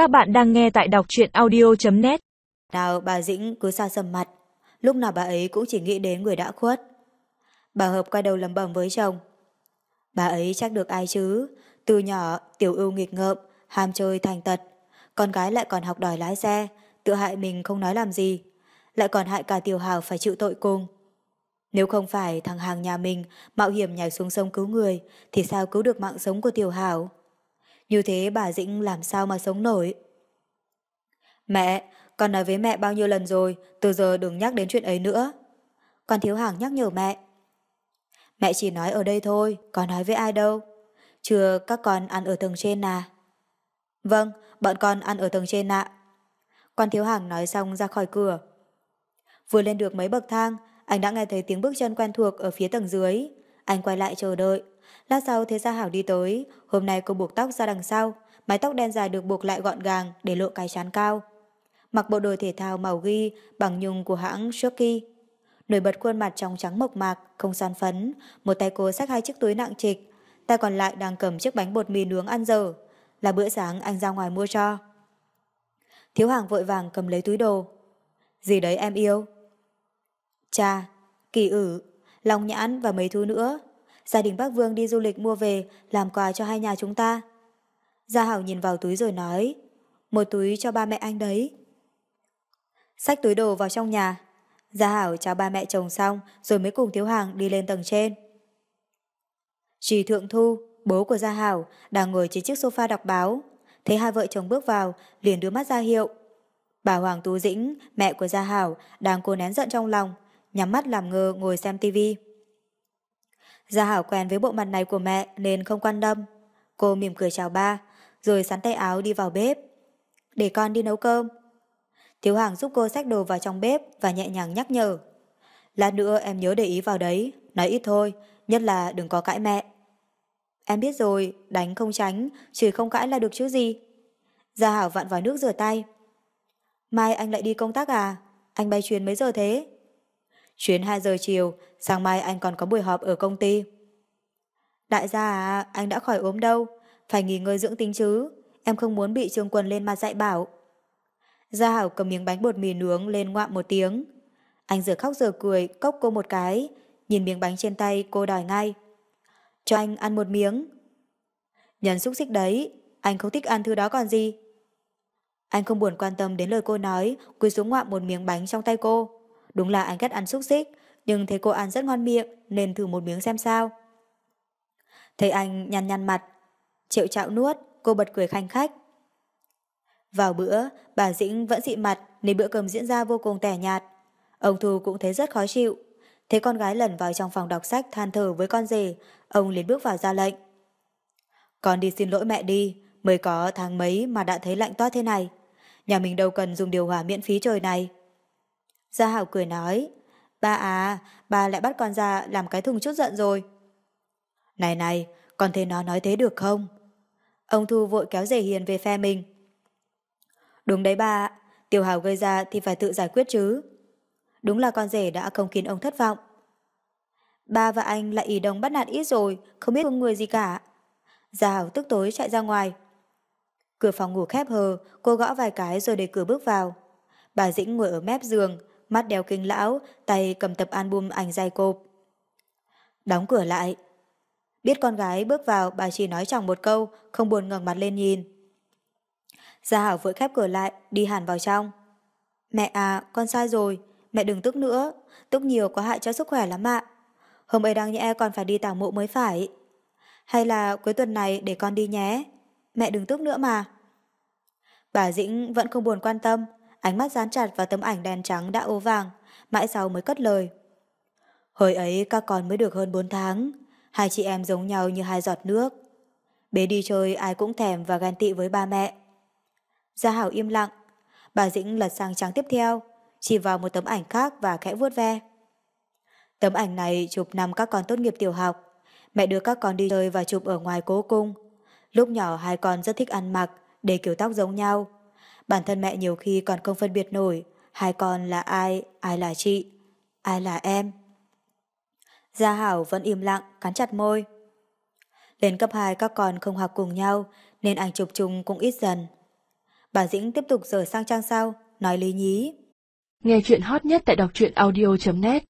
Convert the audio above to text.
Các bạn đang nghe tại đọc truyện audio.net Nào bà Dĩnh cứ xa sầm mặt, lúc nào bà ấy cũng chỉ nghĩ đến người đã khuất. Bà Hợp quay đầu lầm bầm với chồng. Bà ấy chắc được ai chứ, từ nhỏ tiểu ưu nghịch ngợm, ham chơi thành tật, con gái lại còn học đòi lái xe, tự hại mình không nói làm gì, lại còn hại cả tiểu hào phải chịu tội cùng. Nếu không phải thằng hàng nhà mình mạo hiểm nhảy xuống sông cứu người, thì sao cứu được mạng sống của tiểu hào? Như thế bà Dĩnh làm sao mà sống nổi? Mẹ, con nói với mẹ bao nhiêu lần rồi, từ giờ đừng nhắc đến chuyện ấy nữa. Con thiếu hàng nhắc nhở mẹ. Mẹ chỉ nói ở đây thôi, có nói với ai đâu. Chưa các con ăn ở tầng trên à? Vâng, bọn con ăn ở tầng trên ạ. Con thiếu hàng nói xong ra khỏi cửa. Vừa lên được mấy bậc thang, anh đã nghe thấy tiếng bước chân quen thuộc ở phía tầng dưới. Anh quay lại chờ đợi. Lát sau thấy Gia Hảo đi tới, hôm nay cô buộc tóc ra đằng sau, mái tóc đen dài được buộc lại gọn gàng để lộ cái chán cao. Mặc bộ đồ thể thao màu ghi bằng nhung của hãng Shoki. Nổi bật khuôn mặt trong trắng mộc mạc, không son phấn, một tay cô xách hai chiếc túi nặng trịch, tay còn lại đang cầm chiếc bánh bột mì nướng ăn dở, là bữa sáng anh ra ngoài mua cho. Thiếu hàng vội vàng cầm lấy túi đồ. Gì đấy em yêu? Cha, kỳ ử, lòng nhãn và mấy thứ nữa. Gia đình bác Vương đi du lịch mua về làm quà cho hai nhà chúng ta. Gia Hảo nhìn vào túi rồi nói một túi cho ba mẹ anh đấy. Xách túi đồ vào trong nhà. Gia Hảo chào ba mẹ chồng xong rồi mới cùng Thiếu Hàng đi lên tầng trên. Trì Thượng Thu, bố của Gia Hảo, đang ngồi trên chiếc sofa đọc báo. Thấy hai vợ chồng bước vào, liền đưa mắt ra hiệu. Bà Hoàng Tú Dĩnh, mẹ của Gia Hảo, đang cố nén giận trong lòng, nhắm mắt làm ngơ ngồi xem tivi. Gia Hảo quen với bộ mặt này của mẹ nên không quan tâm. Cô mỉm cười chào ba, rồi sắn tay áo đi vào bếp. Để con đi nấu cơm. Thiếu Hàng giúp cô xách đồ vào trong bếp và nhẹ nhàng nhắc nhở. Lát nữa em nhớ để ý vào đấy, nói ít thôi, nhất là đừng có cãi mẹ. Em biết rồi, đánh không tránh, chỉ không cãi là được chứ gì. Gia Hảo vặn vào nước rửa tay. Mai anh lại đi công tác à? Anh bay chuyến mấy giờ thế? Chuyến 2 giờ chiều, sáng mai anh còn có buổi họp ở công ty. Đại gia à, anh đã khỏi ốm đâu, phải nghỉ ngơi dưỡng tính chứ, em không muốn bị trương quần lên mà dạy bảo. Gia Hảo cầm miếng bánh bột mì nướng lên ngoạm một tiếng. Anh giờ khóc giờ cười, cốc cô một cái, nhìn miếng bánh trên tay cô đòi ngay. Cho anh ăn một miếng. Nhấn xúc xích đấy, anh không thích ăn thứ đó còn gì. Anh không buồn quan tâm đến lời cô nói, cúi xuống ngoạm một miếng bánh trong tay cô. Đúng là anh ghét ăn xúc xích, nhưng thấy cô ăn rất ngon miệng nên thử một miếng xem sao. Thấy anh nhăn nhăn mặt, triệu chạo nuốt, cô bật cười khanh khách. Vào bữa, bà Dĩnh vẫn dị mặt nên bữa cơm diễn ra vô cùng tẻ nhạt. Ông Thu cũng thấy rất khó chịu. Thấy con gái lẩn vào trong phòng đọc sách than thở với con rể, ông liền bước vào ra lệnh. Con đi xin lỗi mẹ đi, mới có tháng mấy mà đã thấy lạnh toát thế này. Nhà mình đâu cần dùng điều hòa miễn phí trời này. Gia Hảo cười nói, ba à, ba lại bắt con ra làm cái thùng chút giận rồi. Này này, con thấy nó nói thế được không? Ông Thu vội kéo dề hiền về phe mình. Đúng đấy ba, Tiểu Hảo gây ra thì phải tự giải quyết chứ. Đúng là con rể đã không khiến ông thất vọng. Ba và anh lại ý đồng bắt nạt ít rồi, không biết thương người gì cả. Gia Hảo tức tối chạy ra ngoài. Cửa phòng ngủ khép hờ, cô gõ vài cái rồi để cửa bước vào. Bà Dĩnh ngồi ở mép giường, mắt đeo kinh lão, tay cầm tập album ảnh dài cộp. Đóng cửa lại. Biết con gái bước vào, bà chỉ nói chẳng một câu, không buồn ngẩng mặt lên nhìn. Gia Hảo vội khép cửa lại, đi hẳn vào trong. Mẹ à, con sai rồi, mẹ đừng tức nữa, tức nhiều có hại cho sức khỏe lắm ạ. Hôm ấy đang nhẽ còn phải đi tảo mộ mới phải. Hay là cuối tuần này để con đi nhé, mẹ đừng tức nữa mà. Bà Dĩnh vẫn không buồn quan tâm, ánh mắt dán chặt vào tấm ảnh đen trắng đã ố vàng, mãi sau mới cất lời. Hồi ấy các con mới được hơn 4 tháng, hai chị em giống nhau như hai giọt nước. Bế đi chơi ai cũng thèm và ghen tị với ba mẹ. Gia Hảo im lặng, bà Dĩnh lật sang trang tiếp theo, chỉ vào một tấm ảnh khác và khẽ vuốt ve. Tấm ảnh này chụp năm các con tốt nghiệp tiểu học, mẹ đưa các con đi chơi và chụp ở ngoài cố cung. Lúc nhỏ hai con rất thích ăn mặc, để kiểu tóc giống nhau. Bản thân mẹ nhiều khi còn không phân biệt nổi hai con là ai, ai là chị, ai là em. Gia Hảo vẫn im lặng, cắn chặt môi. Lên cấp 2 các con không học cùng nhau nên ảnh chụp chung cũng ít dần. Bà Dĩnh tiếp tục rời sang trang sau, nói lý nhí. Nghe chuyện hot nhất tại đọc truyện audio.net